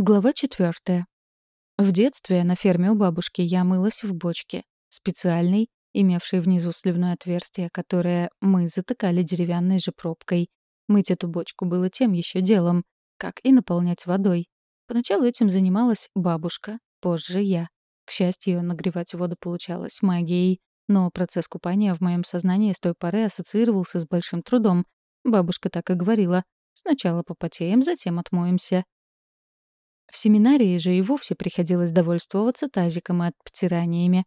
Глава четвертая. В детстве на ферме у бабушки я мылась в бочке, специальной, имевшей внизу сливное отверстие, которое мы затыкали деревянной же пробкой. Мыть эту бочку было тем еще делом, как и наполнять водой. Поначалу этим занималась бабушка, позже я. К счастью, нагревать воду получалось магией, но процесс купания в моем сознании с той поры ассоциировался с большим трудом. Бабушка так и говорила. Сначала попотеем, затем отмоемся. В семинарии же и вовсе приходилось довольствоваться тазиком и обтираниями.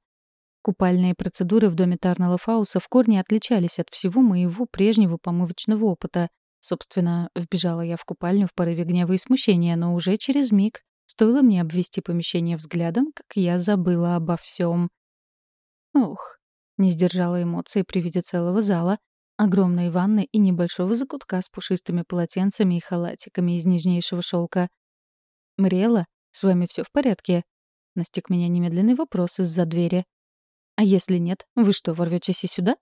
Купальные процедуры в доме Тарнелла Фауса в корне отличались от всего моего прежнего помывочного опыта. Собственно, вбежала я в купальню в порыве гнева и смущения, но уже через миг стоило мне обвести помещение взглядом, как я забыла обо всем. Ох, не сдержала эмоций при виде целого зала, огромной ванны и небольшого закутка с пушистыми полотенцами и халатиками из нежнейшего шелка. «Мариэлла, с вами все в порядке?» Настиг меня немедленный вопрос из-за двери. «А если нет, вы что, ворветесь и сюда?»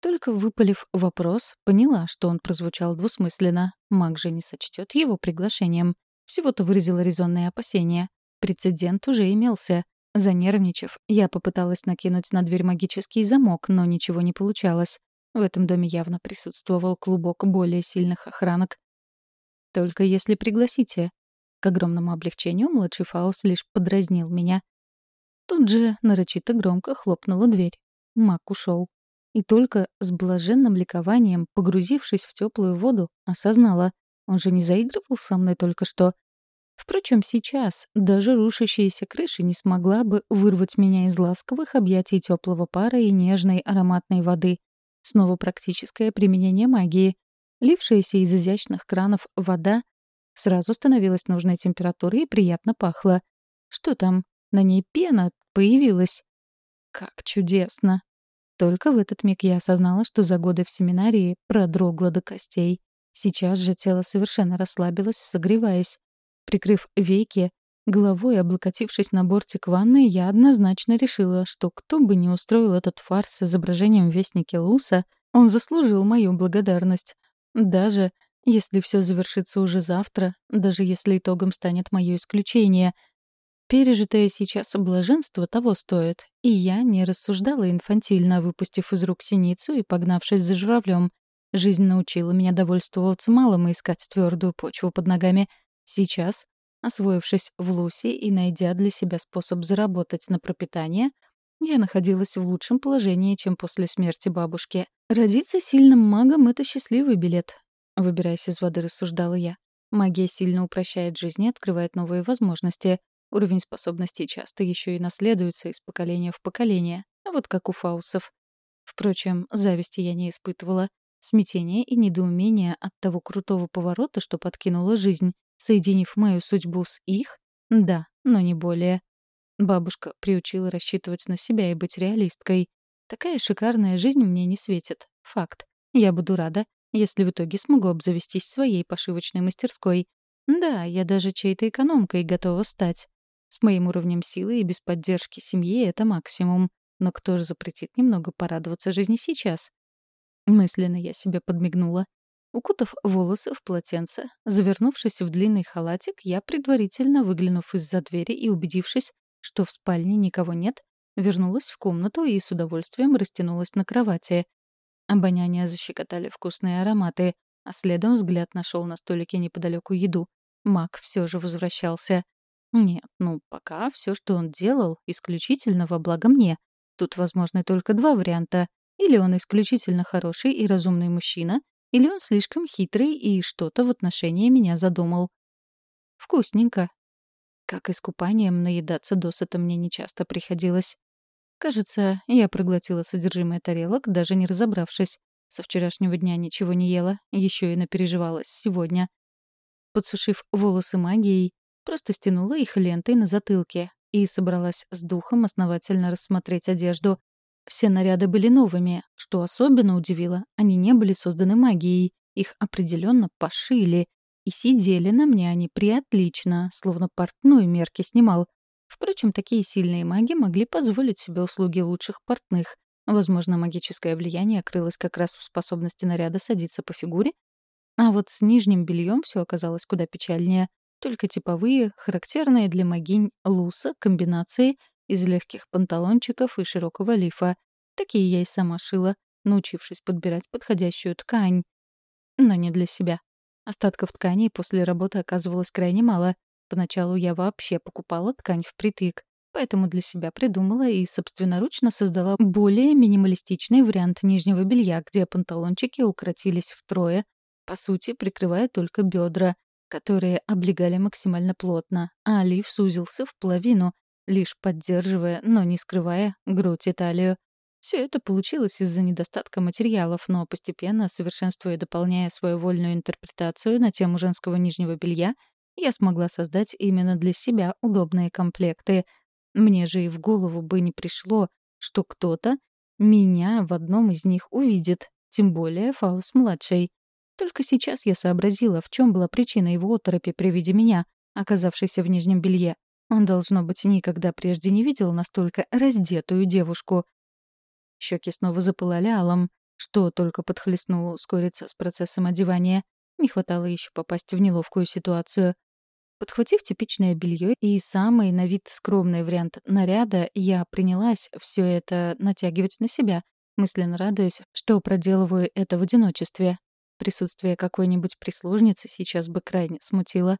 Только выпалив вопрос, поняла, что он прозвучал двусмысленно. Маг же не сочтет его приглашением. Всего-то выразила резонные опасения. Прецедент уже имелся. Занервничав, я попыталась накинуть на дверь магический замок, но ничего не получалось. В этом доме явно присутствовал клубок более сильных охранок. «Только если пригласите», к огромному облегчению младший Фаус лишь подразнил меня. Тут же нарочито громко хлопнула дверь. Мак ушел. И только с блаженным ликованием, погрузившись в теплую воду, осознала. Он же не заигрывал со мной только что. Впрочем, сейчас даже рушащаяся крыша не смогла бы вырвать меня из ласковых объятий теплого пара и нежной ароматной воды. Снова практическое применение магии. Лившаяся из изящных кранов вода Сразу становилась нужной температуры и приятно пахло. Что там? На ней пена появилась. Как чудесно! Только в этот миг я осознала, что за годы в семинарии продрогла до костей. Сейчас же тело совершенно расслабилось, согреваясь. Прикрыв веки, головой облокотившись на бортик ванны, я однозначно решила, что кто бы ни устроил этот фарс с изображением Вестники Луса, он заслужил мою благодарность. Даже если все завершится уже завтра, даже если итогом станет мое исключение. Пережитое сейчас блаженство того стоит, и я не рассуждала инфантильно, выпустив из рук синицу и погнавшись за журавлем. Жизнь научила меня довольствоваться малым и искать твердую почву под ногами. Сейчас, освоившись в Лусе и найдя для себя способ заработать на пропитание, я находилась в лучшем положении, чем после смерти бабушки. Родиться сильным магом — это счастливый билет. Выбираясь из воды, рассуждала я. Магия сильно упрощает жизнь и открывает новые возможности. Уровень способностей часто еще и наследуется из поколения в поколение, вот как у фаусов. Впрочем, зависти я не испытывала. Смятение и недоумение от того крутого поворота, что подкинула жизнь, соединив мою судьбу с их, да, но не более. Бабушка приучила рассчитывать на себя и быть реалисткой. Такая шикарная жизнь мне не светит. Факт. Я буду рада, если в итоге смогу обзавестись своей пошивочной мастерской. Да, я даже чьей-то экономкой готова стать. С моим уровнем силы и без поддержки семьи это максимум. Но кто же запретит немного порадоваться жизни сейчас? Мысленно я себе подмигнула. Укутав волосы в полотенце, завернувшись в длинный халатик, я, предварительно выглянув из-за двери и убедившись, что в спальне никого нет, вернулась в комнату и с удовольствием растянулась на кровати. Обоняние защекотали вкусные ароматы, а следом взгляд нашел на столике неподалеку еду. Мак все же возвращался. Нет, ну, пока все, что он делал, исключительно во благо мне. Тут возможны только два варианта. Или он исключительно хороший и разумный мужчина, или он слишком хитрый и что-то в отношении меня задумал. Вкусненько. Как искупанием наедаться досыта мне нечасто приходилось. Кажется, я проглотила содержимое тарелок, даже не разобравшись. Со вчерашнего дня ничего не ела, еще и напереживалась сегодня. Подсушив волосы магией, просто стянула их лентой на затылке и собралась с духом основательно рассмотреть одежду. Все наряды были новыми, что особенно удивило, они не были созданы магией, их определенно пошили, и сидели на мне они приотлично, словно портной мерки снимал — Впрочем, такие сильные маги могли позволить себе услуги лучших портных. Возможно, магическое влияние крылось как раз в способности наряда садиться по фигуре. А вот с нижним бельем все оказалось куда печальнее. только типовые, характерные для могинь луса комбинации из легких панталончиков и широкого лифа. Такие я и сама шила, научившись подбирать подходящую ткань. Но не для себя. Остатков тканей после работы оказывалось крайне мало. Поначалу я вообще покупала ткань впритык, поэтому для себя придумала и собственноручно создала более минималистичный вариант нижнего белья, где панталончики укоротились втрое, по сути, прикрывая только бедра, которые облегали максимально плотно, а лиф сузился в половину, лишь поддерживая, но не скрывая, грудь и талию. Все это получилось из-за недостатка материалов, но постепенно, совершенствуя и дополняя свою вольную интерпретацию на тему женского нижнего белья, я смогла создать именно для себя удобные комплекты. Мне же и в голову бы не пришло, что кто-то меня в одном из них увидит, тем более Фаус-младший. Только сейчас я сообразила, в чем была причина его оторопи при виде меня, оказавшейся в нижнем белье. Он, должно быть, никогда прежде не видел настолько раздетую девушку. Щеки снова запылали алом, что только подхлестнуло ускориться с процессом одевания. Не хватало еще попасть в неловкую ситуацию. Подхватив типичное белье и самый на вид скромный вариант наряда, я принялась все это натягивать на себя, мысленно радуясь, что проделываю это в одиночестве. Присутствие какой-нибудь прислужницы сейчас бы крайне смутило.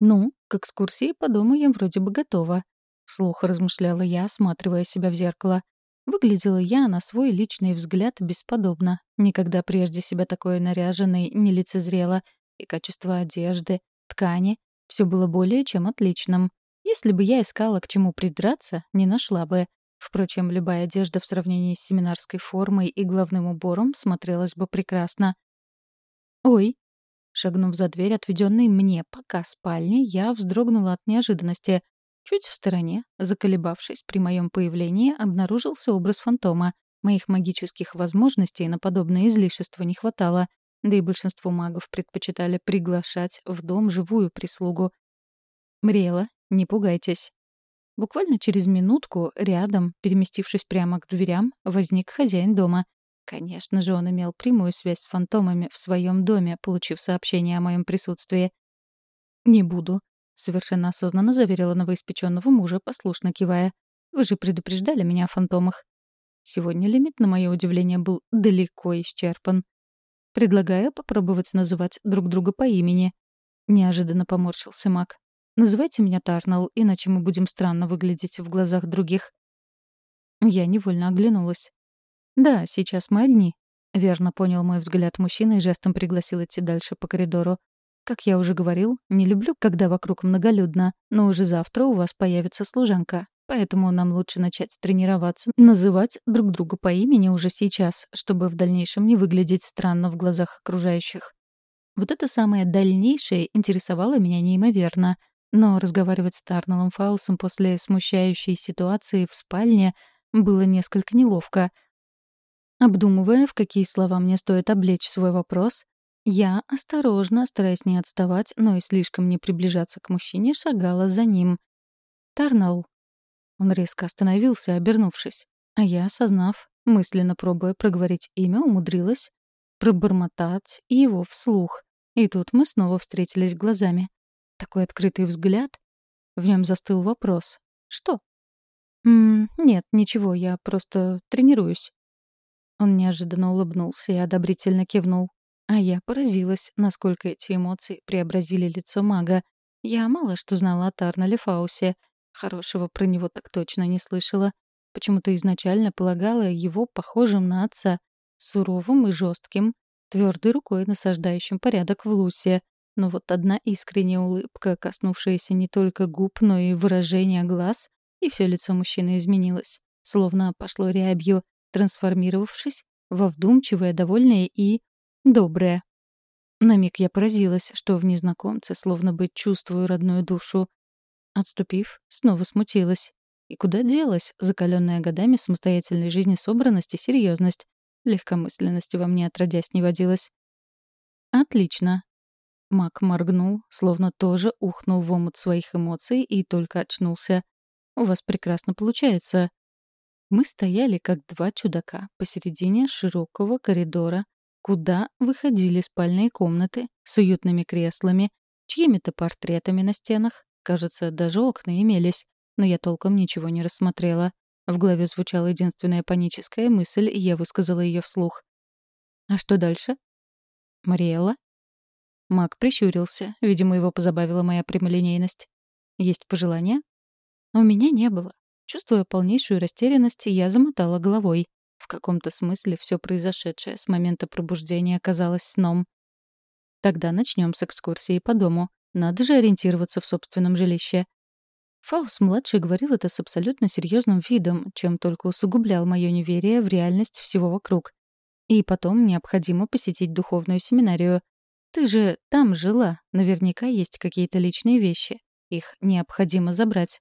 «Ну, к экскурсии по дому я вроде бы готова», — вслух размышляла я, осматривая себя в зеркало. Выглядела я на свой личный взгляд бесподобно. Никогда прежде себя такой наряженной не лицезрела. И качество одежды, ткани — все было более чем отличным. Если бы я искала к чему придраться, не нашла бы. Впрочем, любая одежда в сравнении с семинарской формой и головным убором смотрелась бы прекрасно. «Ой!» Шагнув за дверь, отведенной мне пока спальни, я вздрогнула от неожиданности. Чуть в стороне, заколебавшись при моем появлении, обнаружился образ фантома. Моих магических возможностей на подобное излишество не хватало, да и большинство магов предпочитали приглашать в дом живую прислугу. «Мрела, не пугайтесь», Буквально через минутку рядом, переместившись прямо к дверям, возник хозяин дома. Конечно же, он имел прямую связь с фантомами в своем доме, получив сообщение о моем присутствии. «Не буду», — совершенно осознанно заверила новоиспеченного мужа, послушно кивая. «Вы же предупреждали меня о фантомах». Сегодня лимит, на мое удивление, был далеко исчерпан. «Предлагаю попробовать называть друг друга по имени», — неожиданно поморщился маг. Называйте меня Тарнелл, иначе мы будем странно выглядеть в глазах других». Я невольно оглянулась. «Да, сейчас мы одни», — верно понял мой взгляд мужчина и жестом пригласил идти дальше по коридору. «Как я уже говорил, не люблю, когда вокруг многолюдно, но уже завтра у вас появится служанка, поэтому нам лучше начать тренироваться, называть друг друга по имени уже сейчас, чтобы в дальнейшем не выглядеть странно в глазах окружающих». Вот это самое дальнейшее интересовало меня неимоверно — но разговаривать с Тарнеллом Фаусом после смущающей ситуации в спальне было несколько неловко. Обдумывая, в какие слова мне стоит облечь свой вопрос, я, осторожно, стараясь не отставать, но и слишком не приближаться к мужчине, шагала за ним. «Тарнелл». Он резко остановился, обернувшись. А я, осознав, мысленно пробуя проговорить имя, умудрилась пробормотать его вслух. И тут мы снова встретились глазами. Такой открытый взгляд. В нем застыл вопрос. «Что?» «М -м, «Нет, ничего, я просто тренируюсь». Он неожиданно улыбнулся и одобрительно кивнул. А я поразилась, насколько эти эмоции преобразили лицо мага. Я мало что знала о Тарнале Фаусе. Хорошего про него так точно не слышала. Почему-то изначально полагала его похожим на отца, суровым и жестким, твердой рукой насаждающим порядок в Лусе. Но вот одна искренняя улыбка, коснувшаяся не только губ, но и выражения глаз, и все лицо мужчины изменилось, словно пошло рябью, трансформировавшись во вдумчивое, довольное и доброе. На миг я поразилась, что в незнакомце словно бы чувствую родную душу. Отступив, снова смутилась. И куда делась закаленная годами самостоятельной жизни собранность и серьезность? Легкомысленности во мне отродясь не водилась. «Отлично», Мак моргнул, словно тоже ухнул в омут своих эмоций и только очнулся. «У вас прекрасно получается». Мы стояли, как два чудака, посередине широкого коридора, куда выходили спальные комнаты с уютными креслами, чьими-то портретами на стенах. Кажется, даже окна имелись, но я толком ничего не рассмотрела. В голове звучала единственная паническая мысль, и я высказала ее вслух. «А что дальше?» «Мариэлла?» Мак прищурился. Видимо, его позабавила моя прямолинейность. «Есть пожелания?» «У меня не было. Чувствуя полнейшую растерянность, я замотала головой. В каком-то смысле все произошедшее с момента пробуждения казалось сном. Тогда начнем с экскурсии по дому. Надо же ориентироваться в собственном жилище. Фаус-младший говорил это с абсолютно серьезным видом, чем только усугублял мое неверие в реальность всего вокруг. И потом необходимо посетить духовную семинарию. Ты же там жила, наверняка есть какие-то личные вещи. Их необходимо забрать.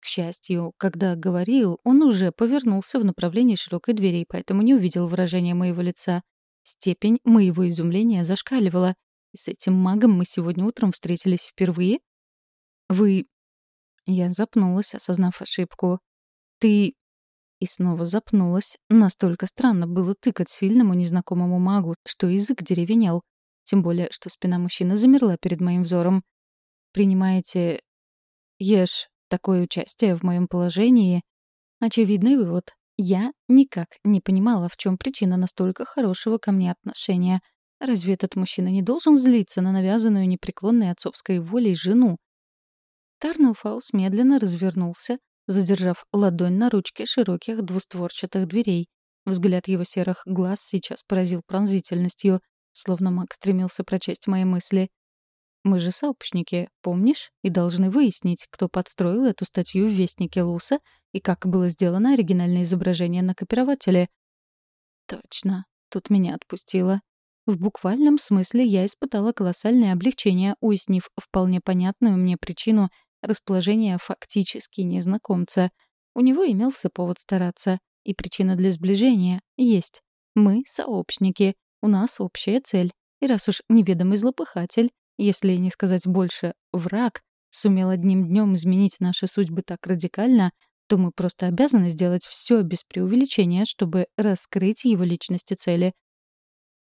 К счастью, когда говорил, он уже повернулся в направлении широкой двери, поэтому не увидел выражения моего лица. Степень моего изумления зашкаливала. С этим магом мы сегодня утром встретились впервые? Вы... Я запнулась, осознав ошибку. Ты... И снова запнулась. Настолько странно было тыкать сильному незнакомому магу, что язык деревенел. Тем более, что спина мужчины замерла перед моим взором. «Принимаете... ешь такое участие в моем положении — очевидный вывод. Я никак не понимала, в чем причина настолько хорошего ко мне отношения. Разве этот мужчина не должен злиться на навязанную непреклонной отцовской волей жену? Тарнелфаус медленно развернулся, задержав ладонь на ручке широких двустворчатых дверей. Взгляд его серых глаз сейчас поразил пронзительностью, словно маг стремился прочесть мои мысли. Мы же сообщники, помнишь? И должны выяснить, кто подстроил эту статью в Вестнике Луса и как было сделано оригинальное изображение на копирователе. Точно. Тут меня отпустило. В буквальном смысле я испытала колоссальное облегчение, уяснив вполне понятную мне причину расположения фактически незнакомца. У него имелся повод стараться, и причина для сближения есть. Мы — сообщники, у нас общая цель. И раз уж неведомый злопыхатель если не сказать больше, враг, сумел одним днем изменить наши судьбы так радикально, то мы просто обязаны сделать все без преувеличения, чтобы раскрыть его личности цели.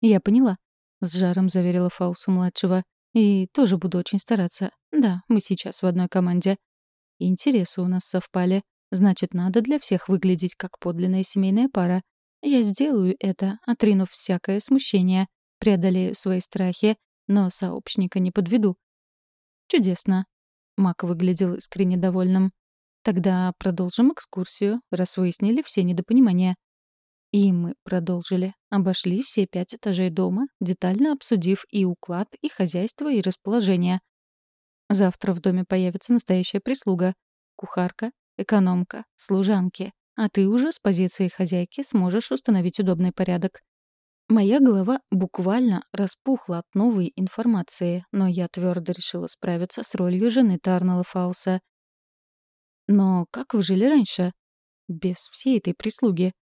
«Я поняла», — с жаром заверила Фауса-младшего. «И тоже буду очень стараться. Да, мы сейчас в одной команде. Интересы у нас совпали. Значит, надо для всех выглядеть как подлинная семейная пара. Я сделаю это, отринув всякое смущение, преодолею свои страхи но сообщника не подведу. Чудесно. Мак выглядел искренне довольным. Тогда продолжим экскурсию, раз выяснили все недопонимания. И мы продолжили. Обошли все пять этажей дома, детально обсудив и уклад, и хозяйство, и расположение. Завтра в доме появится настоящая прислуга. Кухарка, экономка, служанки. А ты уже с позиции хозяйки сможешь установить удобный порядок. Моя голова буквально распухла от новой информации, но я твердо решила справиться с ролью жены Тарнелла Фауса. Но как вы жили раньше? Без всей этой прислуги.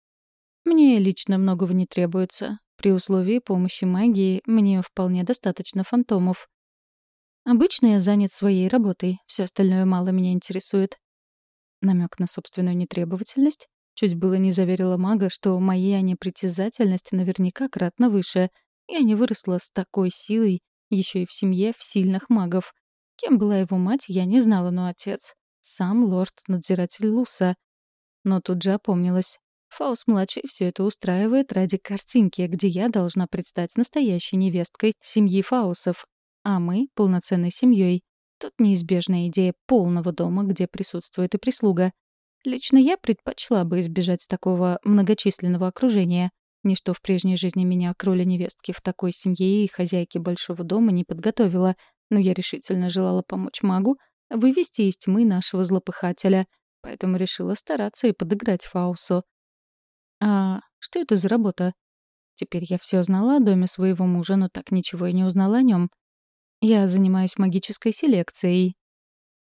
Мне лично многого не требуется. При условии помощи магии мне вполне достаточно фантомов. Обычно я занят своей работой, все остальное мало меня интересует. Намек на собственную нетребовательность? Чуть было не заверила мага, что моя непритязательность наверняка кратно выше. Я не выросла с такой силой, еще и в семье в сильных магов. Кем была его мать, я не знала, но отец — сам лорд-надзиратель Луса. Но тут же опомнилась. Фаус-младший все это устраивает ради картинки, где я должна предстать настоящей невесткой семьи Фаусов, а мы — полноценной семьей. Тут неизбежная идея полного дома, где присутствует и прислуга. Лично я предпочла бы избежать такого многочисленного окружения. Ничто в прежней жизни меня к роли невестки в такой семье и хозяйки большого дома не подготовило, но я решительно желала помочь магу вывести из тьмы нашего злопыхателя, поэтому решила стараться и подыграть Фаусу. «А что это за работа?» Теперь я все знала о доме своего мужа, но так ничего и не узнала о нем. Я занимаюсь магической селекцией,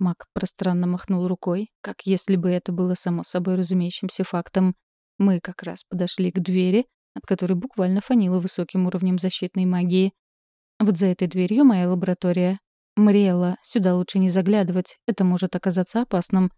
Мак пространно махнул рукой, как если бы это было само собой разумеющимся фактом. Мы как раз подошли к двери, от которой буквально фанило высоким уровнем защитной магии. Вот за этой дверью моя лаборатория. Мариэлла, сюда лучше не заглядывать, это может оказаться опасным.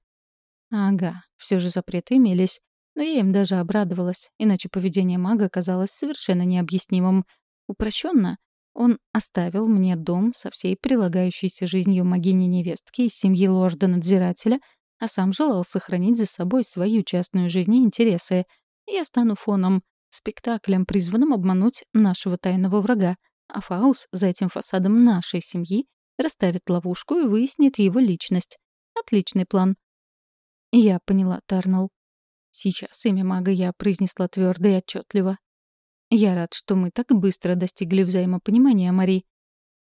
Ага, все же запреты имелись. Но я им даже обрадовалась, иначе поведение мага казалось совершенно необъяснимым. Упрощенно, Он оставил мне дом со всей прилагающейся жизнью могини-невестки из семьи лорда-надзирателя, а сам желал сохранить за собой свою частную жизнь и интересы. Я стану фоном, спектаклем, призванным обмануть нашего тайного врага, а Фаус за этим фасадом нашей семьи расставит ловушку и выяснит его личность. Отличный план. Я поняла, Тарнелл. Сейчас имя мага я произнесла твердо и отчетливо. Я рад, что мы так быстро достигли взаимопонимания, Мари.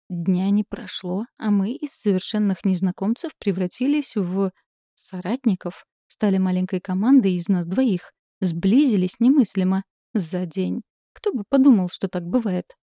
Дня не прошло, а мы из совершенных незнакомцев превратились в... соратников. Стали маленькой командой из нас двоих. Сблизились немыслимо. За день. Кто бы подумал, что так бывает.